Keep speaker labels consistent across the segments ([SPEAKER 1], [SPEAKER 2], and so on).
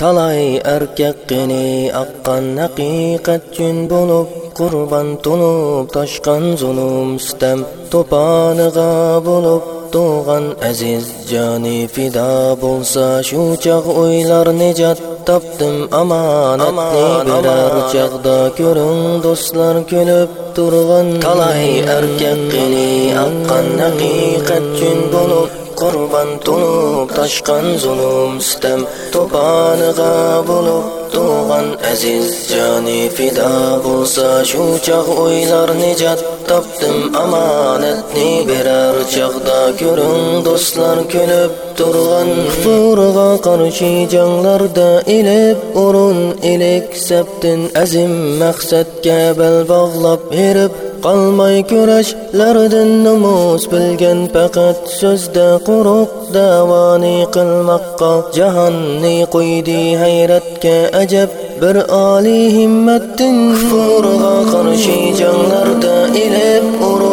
[SPEAKER 1] Талай әркек қене аққан ақиқат жүн болып, Құрбан тұлып, ташқан зұлым стәм, Топаныға болып, туған әзіз жаны фида болса, Шу чақ ойлар нежат таптым аманатны Бірәр чағда көрің достлар көліп тұрған Талай әркек қене аққан ақиқат жүн болып, qurban to'lib toshqan zulm sitam to'poniga bo'lib tug'an aziz joni fido bo'lsa shu chog' o'ylar nijot topdim omonatni berar chog'da ko'ring do'stlar kulib turgan. Kufurga qarshi janglarda ilib urun ilik sabtin azim maqsadga bal bog'lab berib qolmay kurashlardan nomus bilgan faqat so'zda quruq davoni qilmoqqa jahonni qo'ydi hayratga ajab bir oliy himmatdin kufurga qarshi janglarda ilib sabtin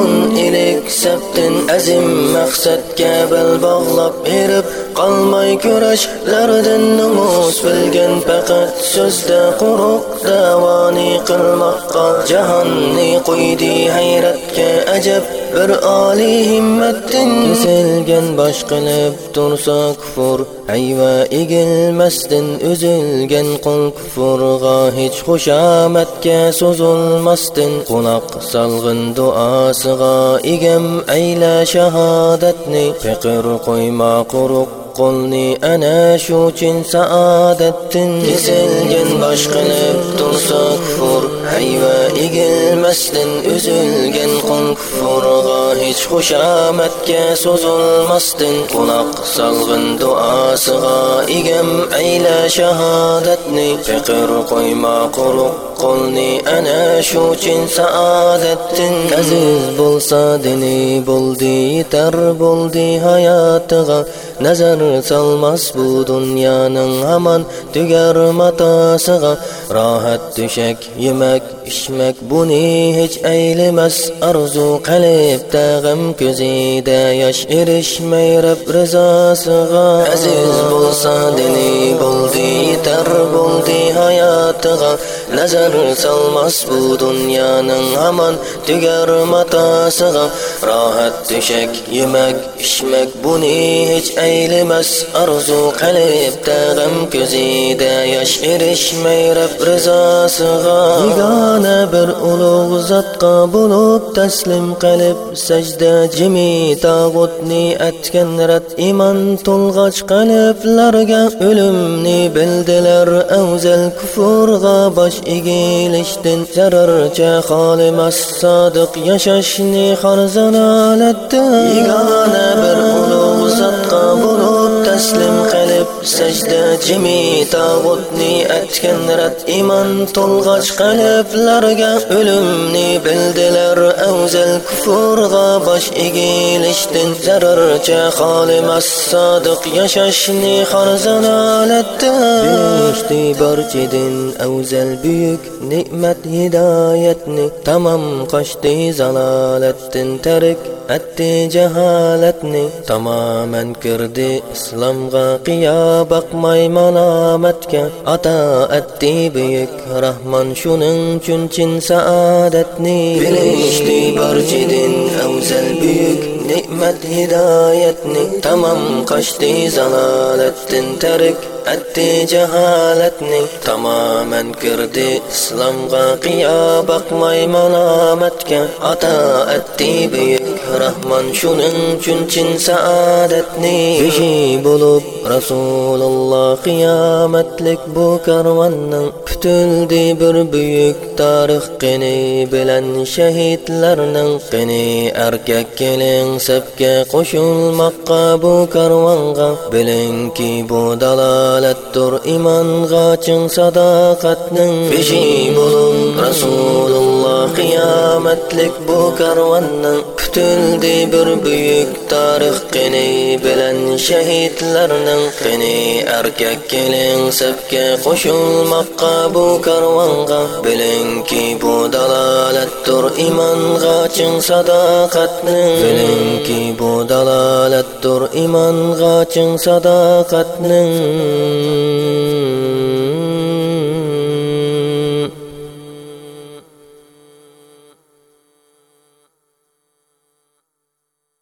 [SPEAKER 1] azim maqsadga bel bog'lab berib qolmay kurashlardan nomus bilgan faqat so'zda quruq davoni qilmoqqa jahonni qo'ydi hayratga ajab. Bir oliy himmatdin kesilgan bosh qilib tursa kufur. Ayva egilmasdin uzilgan qo'l kufurga hech xushomadga so'zilmasdin quloq solg'in duosiga egam ayla shahodatni fiqr qo'yma quruq qo'lni ana shu uchun saodatdin. Kesilgin bosh qilib tursa kufur hayva egilmasdin. Uzilgan qo'l kufurga hech xushomadga so'zilmasdin quloq solg'in duosiga egam ayla shahodatni fiqr qo'yma quruq qo'lni ana shu chin saodatdin aziz bo'lsa dini bo'ldi yetar bo'ldi hayotiga nazar solmas bu dunyoning hamon tugar matosiga rohat tushak yemak ichmak buni hech aylimas arzu qalbda g'am ko'zida yosh erishmay rab rizosiga aziz bo'lsa dini bo'ldi yetar bo'ldi hayotiga nazar solmas bu dunyoning hamon tugar matosiga. Rohat tushak yemak ichmak buni hech aylimas orzu qalbda g'am ko'zida yosh erishmay rab rizosiga. Yagona bir ulug' zotqa bo'lib taslim qilib sajda jimi tog'utni atgan rad iymon to'lg'ach qalblarga o'limni bildilar avzal kufurga bosh egilishdan zararcha xolimas sodiq yashashni xorzanolatda yagona bir ulug' zotqa bo'lib taslim qilib sajda jimi tog'utni aytgan rad iymon to'lg'ach qalblarga o'limni bildilar. Avzal kufurga bosh egilishdan zararcha xolimas sodiq yashashni etdi berishdi barchidin avzal buyuk ne'mat hidoyatni tamom qochdi zalolatdin tarik atdi jaholatni tamoman kirdi islomga qiyo boqmay malomatga ato atdi buyuk rahmon shuning uchun chin saodatni bilishdi barchidin afzal buyuk ne'mat hidoyatni tamom qochdi zalolatdan tarik atdi jaholatni tamoman kirdi. Islomga qiyo boqmay malomatga ato atdi buyuk rahmon shuning uchun chin saodatni beshi bo'lib rasululloh qiyomatlik bu karvonning putildi bir buyuk tarix qini bilan shahidlarning qini erkak keling sabga qo'shilmoqqa bu karvonga bilingki bu dalolatdir imonga chin sadoqatning beshi bo'lib rasululloh qiyomatlik bu karvonni putildi bir buyuk tarix qini bilan shahidlarning qini erkak keling sabga qo'shilmoqqa bu karvonga. Bilingki bu dalolatdir imonga chin sadoqatning bilingki bu dalolatdir imonga chin sadoqatning